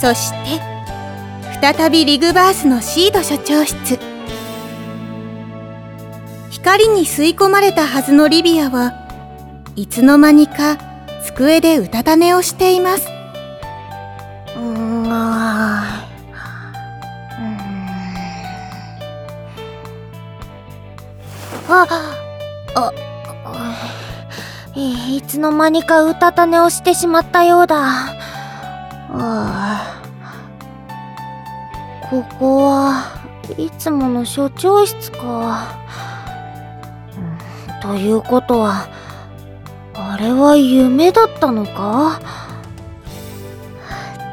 そして再びリグバースのシード所長室。光に吸い込まれたはずのリビアはいつの間にか机でうたた寝をしています。うん。あああいつの間にかうたた寝をしてしまったようだ。あ。ここはいつもの所長室か、ということはあれは夢だったのか？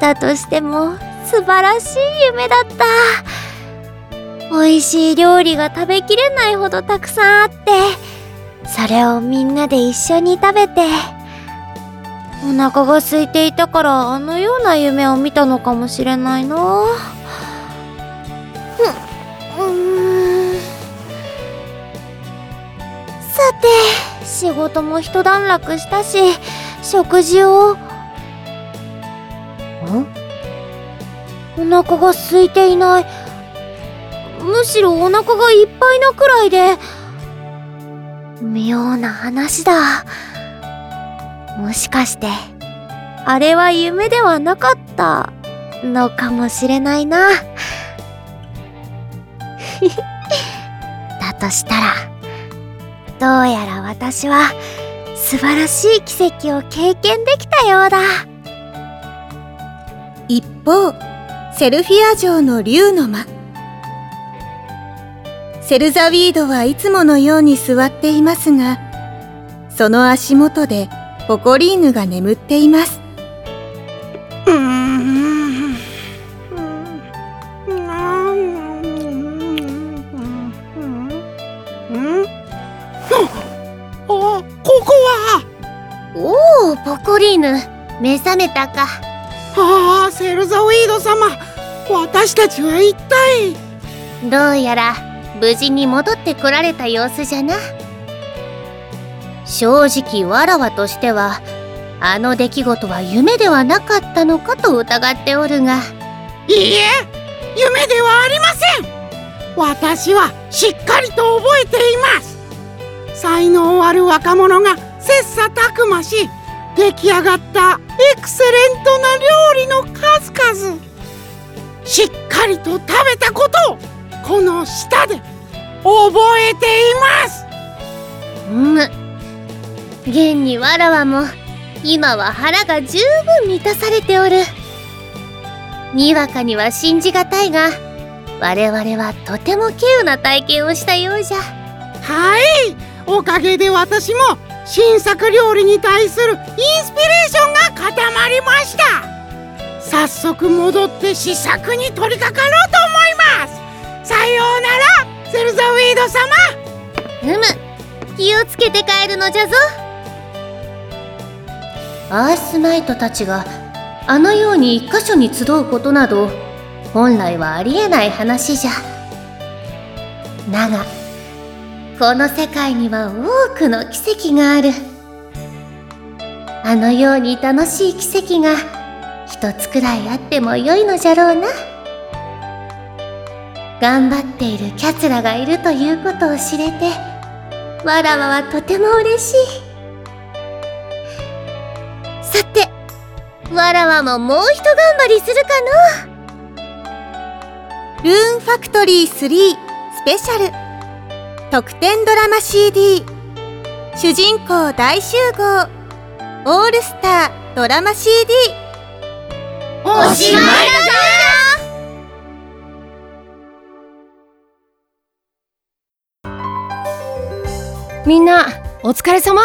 だとしても素晴らしい夢だった。美味しい料理が食べきれないほどたくさんあってそれをみんなで一緒に食べてお腹が空いていたからあのような夢を見たのかもしれないな。ううん。さて仕事も一段落したし食事を？ん？お腹が空いていない。むしろお腹がいっぱいなくらいで。妙な話だもしかしてあれは夢ではなかったのかもしれないな。だとしたらどうやら私は素晴らしい奇跡を経験できたようだ。一方セルフィア城の竜の間。セルザウィードはいつものように座っていますがその足元でポコリーヌが眠っています。ここはおおポコリーヌ目覚めたかああセルザウィード様私たちは一体どうやら無事に戻ってこられた様子じゃな正直わらわとしてはあの出来事は夢ではなかったのかと疑っておるが。いいえ夢ではありません。私はしっかりと覚えています。才能ある若者が切磋琢磨し出来上がったエクセレントな料理の数々。しっかりと食べたことをこの舌で覚えています。現にわらわも今は腹が十分満たされておる。にわかには信じがたいが我々はとても稀有な体験をしたようじゃ。はい。おかげで私も新作料理に対するインスピレーションが固まりました。早速戻って試作に取り掛かろうと思います。さようならセルザウィード様。うむ。気をつけて帰るのじゃぞアースナイトたちがあのように一箇所に集うことなど本来はありえない話じゃ。だがこの世界には多くの奇跡がある。あのように楽しい奇跡が一つくらいあってもよいのじゃろうな。頑張っているキャツラがいるということを知れてわらわはとても嬉しい。さてわらわももうひと頑張りするかのルーンファクトリー3スペシャル。特典ドラマ CD 主人公大集合。オールスタードラマ CD おしまいだみんなお疲れ様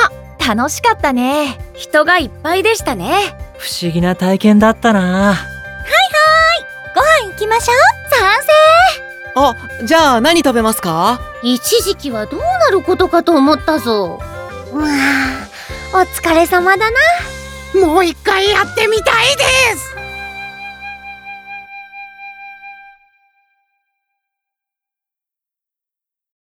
楽しかったね。人がいっぱいでしたね。不思議な体験だったな。ご飯行きましょう。賛あじゃあ何食べますか？成一時期はどうなることかと思ったぞ。うわあお疲れ様だな。もう一回やってみたいです